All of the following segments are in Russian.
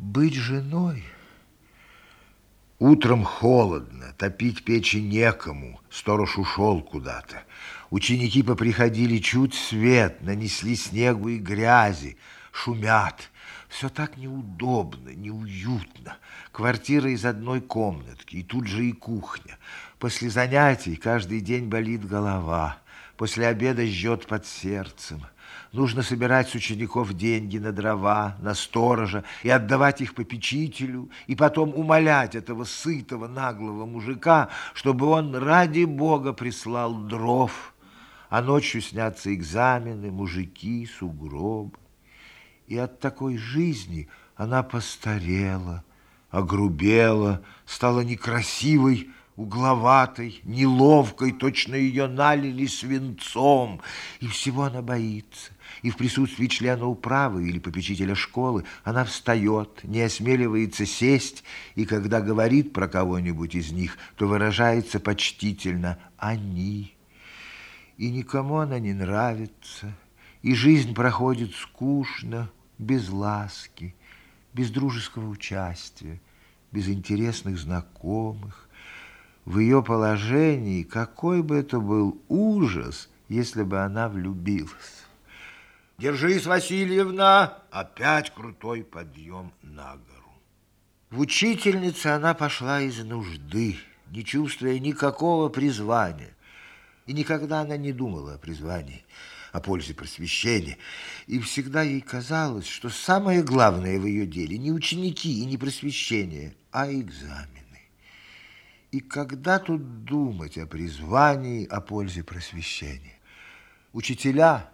Быть женой... Утром холодно, топить печи некому, сторож ушел куда-то. Ученики поприходили чуть свет, нанесли снегу и грязи, шумят. Все так неудобно, неуютно. Квартира из одной комнатки, и тут же и кухня. После занятий каждый день болит голова, после обеда жжет под сердцем. Нужно собирать с учеников деньги на дрова, на сторожа и отдавать их попечителю, и потом умолять этого сытого, наглого мужика, чтобы он ради Бога прислал дров. А ночью снятся экзамены, мужики, сугробы. И от такой жизни она постарела, огрубела, стала некрасивой, угловатой, неловкой, точно ее налили свинцом, и всего она боится. И в присутствии члена управы или попечителя школы она встает, не осмеливается сесть, и когда говорит про кого-нибудь из них, то выражается почтительно «они». И никому она не нравится, и жизнь проходит скучно, без ласки, без дружеского участия, без интересных знакомых, в ее положении, какой бы это был ужас, если бы она влюбилась. Держись, Васильевна, опять крутой подъем на гору. В учительнице она пошла из нужды, не чувствуя никакого призвания. И никогда она не думала о призвании, о пользе просвещения. И всегда ей казалось, что самое главное в ее деле не ученики и не просвещение, а экзамен. И когда тут думать о призвании, о пользе просвещения? Учителя,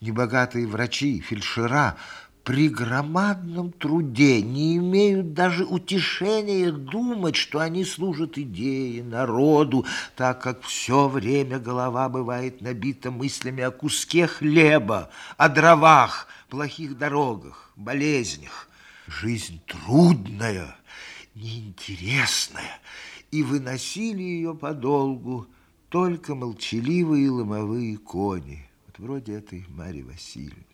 небогатые врачи, фельдшера при громадном труде не имеют даже утешения думать, что они служат идее, народу, так как все время голова бывает набита мыслями о куске хлеба, о дровах, плохих дорогах, болезнях. Жизнь трудная, неинтересная, и выносили ее подолгу только молчаливые ломовые кони, вот вроде этой Марьи Васильевны.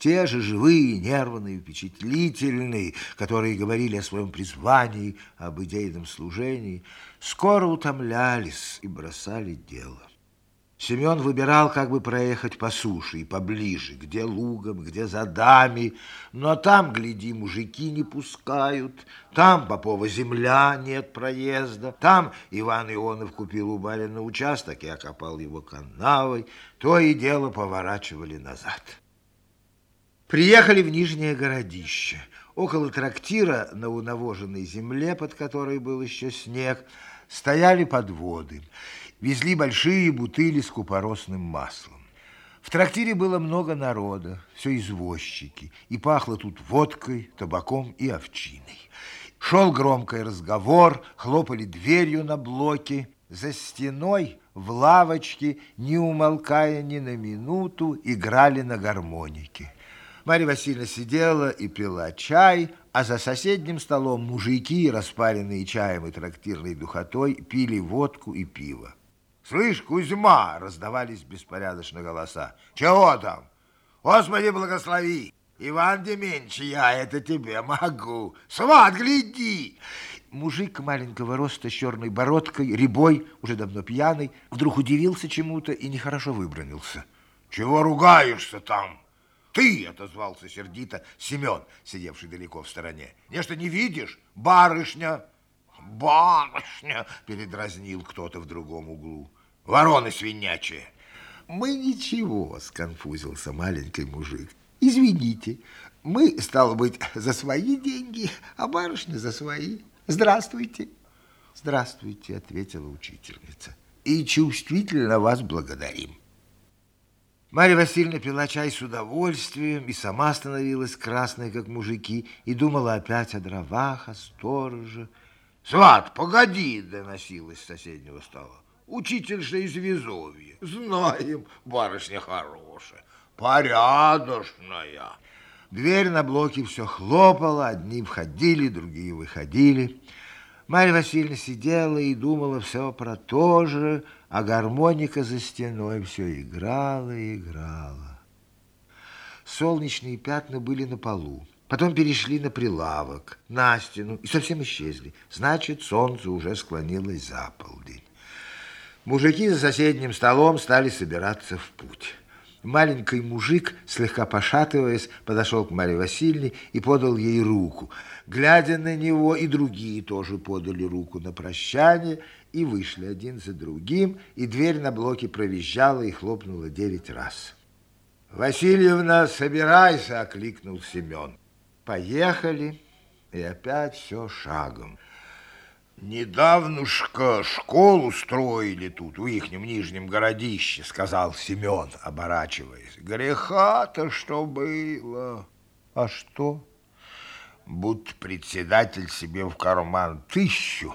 Те же живые, нервные, впечатлительные, которые говорили о своем призвании, об идейном служении, скоро утомлялись и бросали дело. Семен выбирал, как бы проехать по суше и поближе, где лугом, где задами, но там, гляди, мужики не пускают, там Попова земля, нет проезда, там Иван Ионов купил у барина участок и окопал его канавой, то и дело поворачивали назад. Приехали в Нижнее городище. Около трактира на унавоженной земле, под которой был еще снег, стояли подводы везли большие бутыли с купоросным маслом. В трактире было много народа, все извозчики, и пахло тут водкой, табаком и овчиной. Шел громкий разговор, хлопали дверью на блоке. За стеной в лавочке, не умолкая ни на минуту, играли на гармонике. Марья Васильевна сидела и пила чай, а за соседним столом мужики, распаренные чаем и трактирной духотой, пили водку и пиво. «Слышь, Кузьма!» — раздавались беспорядочно голоса. «Чего там? Господи, благослови! Иван Деменч, я это тебе могу! Сват, гляди!» Мужик маленького роста с черной бородкой, рябой, уже давно пьяный, вдруг удивился чему-то и нехорошо выбронился. «Чего ругаешься там?» «Ты!» — отозвался сердито Семен, сидевший далеко в стороне. «Нечто не видишь? Барышня!» «Барышня!» — передразнил кто-то в другом углу. «Вороны свинячие!» «Мы ничего!» — сконфузился маленький мужик. «Извините, мы, стало быть, за свои деньги, а барышня за свои. Здравствуйте!» «Здравствуйте!» — ответила учительница. «И чувствительно вас благодарим!» Марья Васильевна пила чай с удовольствием и сама становилась красной, как мужики, и думала опять о дровах, о стороже, Сват, погоди, доносилось с соседнего стола. Учитель же из Везовья. Знаем, барышня хорошая, порядочная. Дверь на блоке все хлопала, одни входили, другие выходили. Марья Васильевна сидела и думала все про то же, а гармоника за стеной все играла и играла. Солнечные пятна были на полу. Потом перешли на прилавок, на стену и совсем исчезли. Значит, солнце уже склонилось за полдень. Мужики за соседним столом стали собираться в путь. Маленький мужик, слегка пошатываясь, подошел к Марье Васильевне и подал ей руку. Глядя на него, и другие тоже подали руку на прощание и вышли один за другим, и дверь на блоке провизжала и хлопнула девять раз. «Васильевна, собирайся!» — окликнул Семен. Поехали, и опять все шагом. Недавнушка школу строили тут, в ихнем нижнем городище, сказал Семен, оборачиваясь. Греха-то что было. А что? Будто председатель себе в карман тысячу,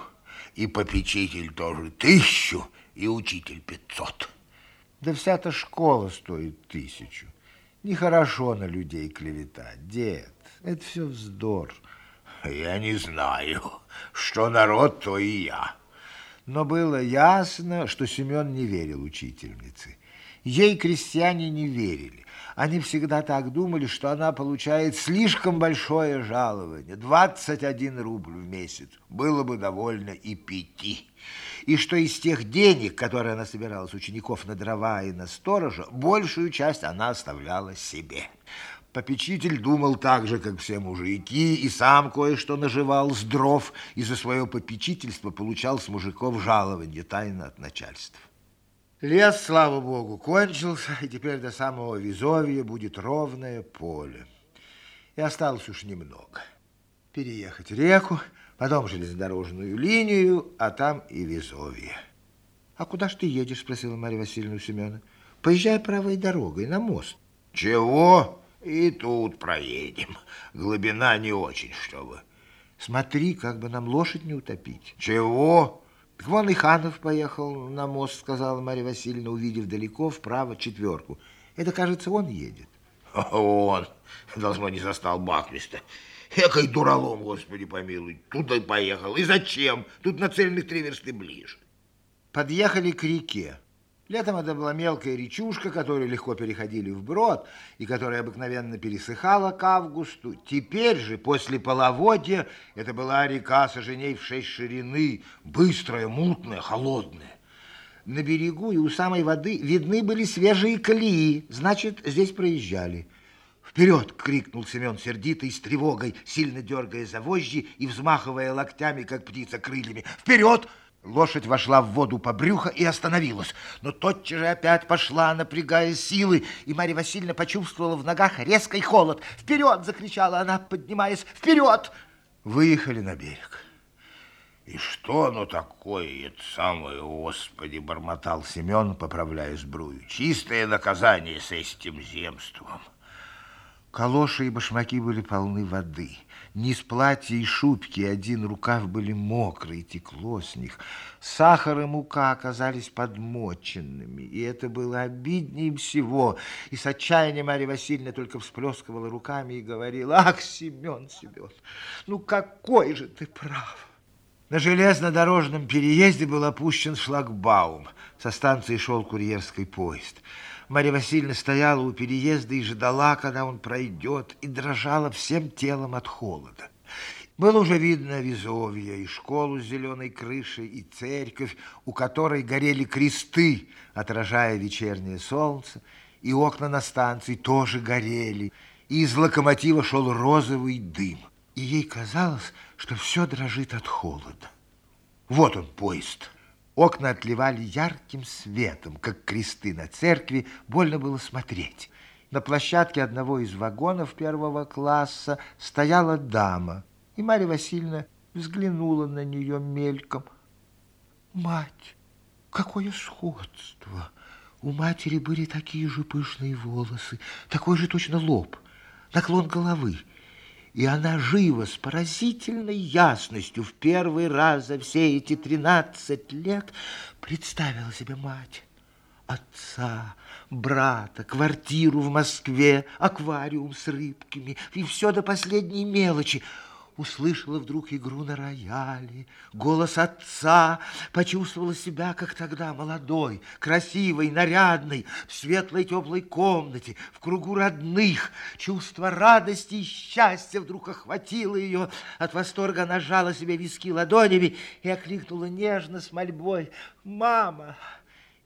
и попечитель тоже тысячу, и учитель пятьсот. Да вся-то школа стоит тысячу. Нехорошо на людей клеветать, дед. Это все вздор. Я не знаю, что народ, то и я. Но было ясно, что Семен не верил учительнице. Ей крестьяне не верили. Они всегда так думали, что она получает слишком большое жалование, 21 рубль в месяц. Было бы довольно и пяти. И что из тех денег, которые она собирала с учеников на дрова и на сторожа, большую часть она оставляла себе. Попечитель думал так же, как все мужики, и сам кое-что наживал с дров, и за свое попечительство получал с мужиков жалование тайно от начальства. Лес, слава богу, кончился, и теперь до самого Визовья будет ровное поле. И осталось уж немного. Переехать реку, потом железнодорожную линию, а там и Визовье. «А куда ж ты едешь?» – спросила Марья Васильевна у Семена. «Поезжай правой дорогой на мост». «Чего?» И тут проедем. Глубина не очень, чтобы. Смотри, как бы нам лошадь не утопить. Чего? Так вон и Ханов поехал на мост, сказала Марья Васильевна, увидев далеко вправо четверку. Это, кажется, он едет. Он, должно, не застал Баквиста. Экой дуралом, господи помилуй, туда и поехал. И зачем? Тут на цельных три версты ближе. Подъехали к реке. Летом это была мелкая речушка, которую легко переходили вброд и которая обыкновенно пересыхала к августу. Теперь же, после половодья, это была река соженей в шесть ширины, быстрая, мутная, холодная. На берегу и у самой воды видны были свежие колеи, значит, здесь проезжали. «Вперед!» — крикнул Семен сердито и с тревогой, сильно дергая за вожжи и взмахивая локтями, как птица крыльями. «Вперед!» Лошадь вошла в воду по брюхо и остановилась, но тотчас же опять пошла, напрягая силы, и Марья Васильевна почувствовала в ногах резкий холод. «Вперед!» — закричала она, поднимаясь. «Вперед!» Выехали на берег. «И что оно такое, это самое, Господи!» — бормотал Семен, поправляя сбрую. «Чистое наказание с этим земством». Калоши и башмаки были полны воды. Низ платья и шубки, один рукав были мокрые, текло с них. Сахар и мука оказались подмоченными, и это было обиднее всего. И с отчаянием Марья Васильевна только всплескивала руками и говорила, «Ах, Семен, Семен, ну какой же ты прав!» На железнодорожном переезде был опущен шлагбаум. Со станции шел курьерский поезд. Марья Васильевна стояла у переезда и ждала, когда он пройдет, и дрожала всем телом от холода. Было уже видно Визовье, и школу с зеленой крышей, и церковь, у которой горели кресты, отражая вечернее солнце, и окна на станции тоже горели, и из локомотива шел розовый дым. И ей казалось, что все дрожит от холода. Вот он, поезд. Окна отливали ярким светом, как кресты на церкви, больно было смотреть. На площадке одного из вагонов первого класса стояла дама, и Марья Васильевна взглянула на нее мельком. Мать, какое сходство! У матери были такие же пышные волосы, такой же точно лоб, наклон головы. И она живо, с поразительной ясностью, в первый раз за все эти тринадцать лет представила себе мать, отца, брата, квартиру в Москве, аквариум с рыбками и все до последней мелочи. Услышала вдруг игру на рояле, голос отца, почувствовала себя, как тогда, молодой, красивой, нарядной, в светлой теплой комнате, в кругу родных. Чувство радости и счастья вдруг охватило ее. От восторга она жала себе виски ладонями и окликнула нежно с мольбой «Мама!»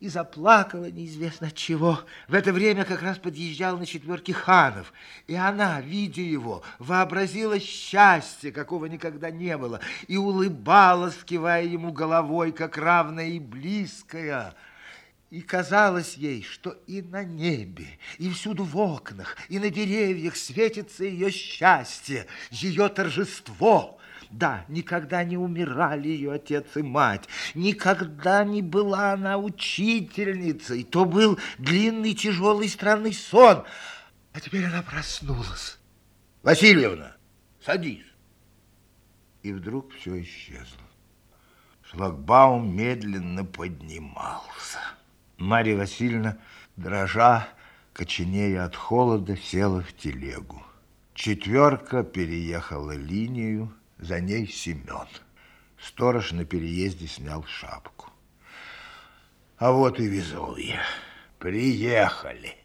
И заплакала неизвестно от чего. В это время как раз подъезжал на четверке ханов, и она, видя его, вообразила счастье, какого никогда не было, и улыбалась, кивая ему головой, как равная и близкая. И казалось ей, что и на небе, и всюду в окнах, и на деревьях светится ее счастье, ее торжество. Да, никогда не умирали ее отец и мать, никогда не была она учительницей. То был длинный, тяжелый, странный сон. А теперь она проснулась. Васильевна, садись. И вдруг все исчезло. Шлагбаум медленно поднимался. Марья Васильевна, дрожа, коченея от холода, села в телегу. Четверка переехала линию, за ней Семен. Сторож на переезде снял шапку. А вот и Везувье. Приехали.